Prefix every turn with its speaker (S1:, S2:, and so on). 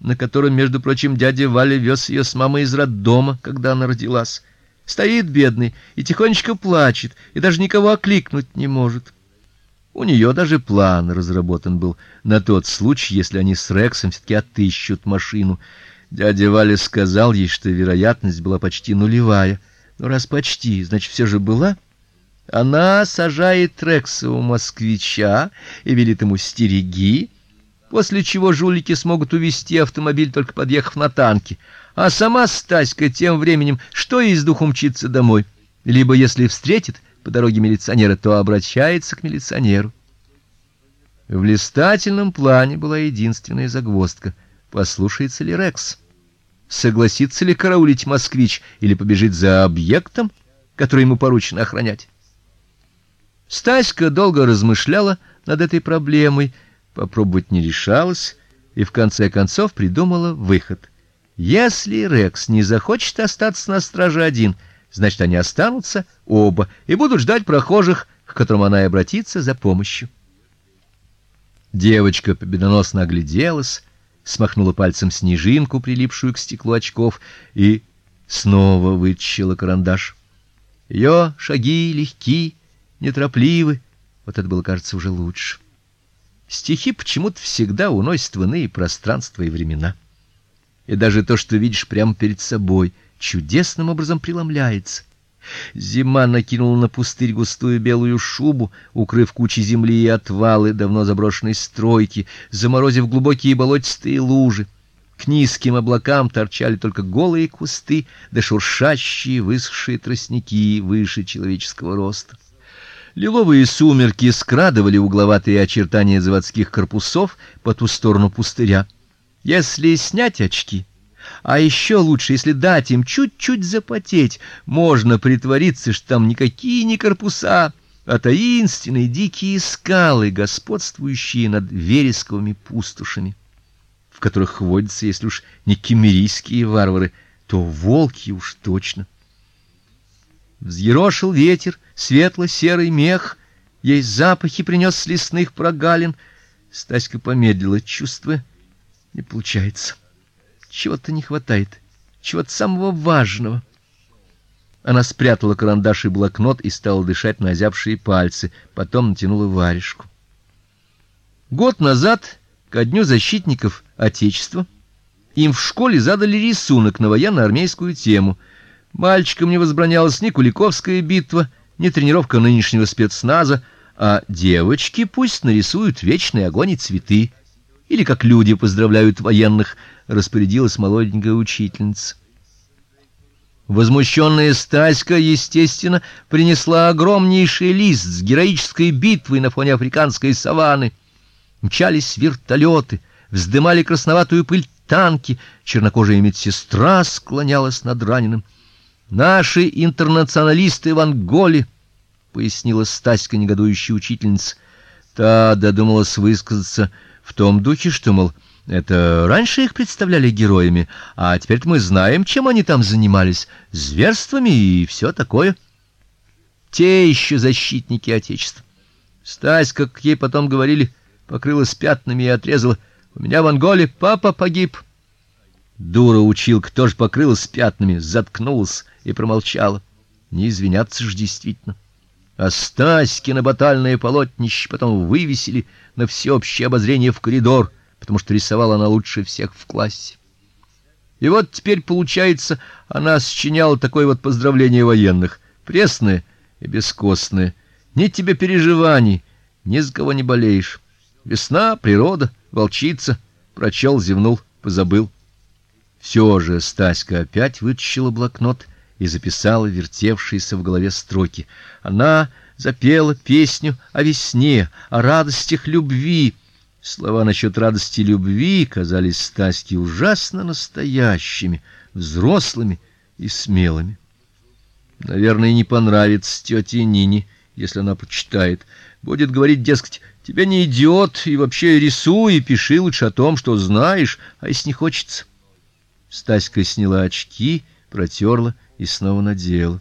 S1: на котором, между прочим, дядя Валя вез ее с мамой из роддома, когда она родилась. Стоит бедный и тихонечко плачет, и даже никого окликнуть не может. У нее даже план разработан был на тот случай, если они с Рексом все таки отыщут машину. Дядя Валя сказал ей, что вероятность была почти нулевая. Но раз почти, значит, все же была. Она сажает Рекса у москвича и велит ему стереги, после чего жулики смогут увести автомобиль только подъехав на танке, а сама Стаська тем временем что из духу мчится домой, либо если встретит по дороге милиционера, то обращается к милиционеру. В листательном плане была единственная загвоздка: послушается ли Рекс, согласится ли караулить москвич или побежит за объектом, который ему поручено охранять. Стаська долго размышляла над этой проблемой, попробовать не решалась и в конце концов придумала выход. Если Рекс не захочет остаться на страже один, значит, они останутся оба и будут ждать прохожих, к которым она и обратится за помощью. Девочка победоносно огляделась, смахнула пальцем снежинку, прилипшую к стеклу очков, и снова вытащила карандаш. Ее шаги легки, неторопливы. Вот это было, кажется, уже лучше. Стихи почему-то всегда уносят в иные пространства и времена. И даже то, что видишь прямо перед собой, чудесным образом преломляется. Зима накинула на пустырь густую белую шубу, укрыв кучи земли и отвалы давно заброшенной стройки, заморозив глубокие болотистые лужи. К низким облакам торчали только голые кусты, да шуршащие высохшие тростники выше человеческого роста. Лиловые сумерки скрадывали угловатые очертания заводских корпусов по ту сторону пустыря. Если снять очки, а еще лучше, если дать им чуть-чуть запотеть, можно притвориться, что там никакие не корпуса, а таинственные дикие скалы, господствующие над вересковыми пустошами, в которых водятся, если уж не кемерийские варвары, то волки уж точно. Взъерошил ветер светло-серый мех, есть запахи принес с лесных прогалин. Стаська помедлила, чувствуя, не получается. Чего-то не хватает, чего-то самого важного. Она спрятала карандаш и блокнот и стала дышать на озябшие пальцы, потом натянула варежку. Год назад, ко дню защитников отечества, им в школе задали рисунок на военно-армейскую тему. Мальчикам не возбранялась ни Куликовская битва, ни тренировка нынешнего спецназа, а девочки пусть нарисуют вечный огонь и цветы, или как люди поздравляют военных, распорядилась молоденькая учительница. Возмущенная Стаська, естественно, принесла огромнейший лист с героической битвой на фоне африканской саванны. Мчались вертолеты, вздымали красноватую пыль танки, чернокожая медсестра склонялась над раненым. Наши интернационалисты в Анголе, пояснила Стаська негодующая учительница. Та додумалась высказаться в том духе, что мол, это раньше их представляли героями, а теперь мы знаем, чем они там занимались, зверствами и все такое. Те еще защитники отечества. Стась, как ей потом говорили, покрылась пятнами и отрезала: "У меня в Анголе папа погиб". Дура училка тоже покрылась пятнами, заткнулась и промолчала. Не извиняться ж действительно. А Стаськино батальное полотнище потом вывесили на всеобщее обозрение в коридор потому что рисовала она лучше всех в классе. И вот теперь получается, она сочиняла такое вот поздравление военных, пресное и бескостное. Ни тебе переживаний, ни с кого не болеешь. Весна, природа, волчица, прочел, зевнул, позабыл. Все же Стаська опять вытащила блокнот и записала вертевшиеся в голове строки. Она запела песню о весне, о радостях любви. Слова насчет радости любви казались Стаське ужасно настоящими, взрослыми и смелыми. Наверное, не понравится тете Нине, если она почитает. Будет говорить, дескать, тебе не идет, и вообще рисуй и пиши лучше о том, что знаешь, а если не хочется. Стаська сняла очки, протерла и снова надела.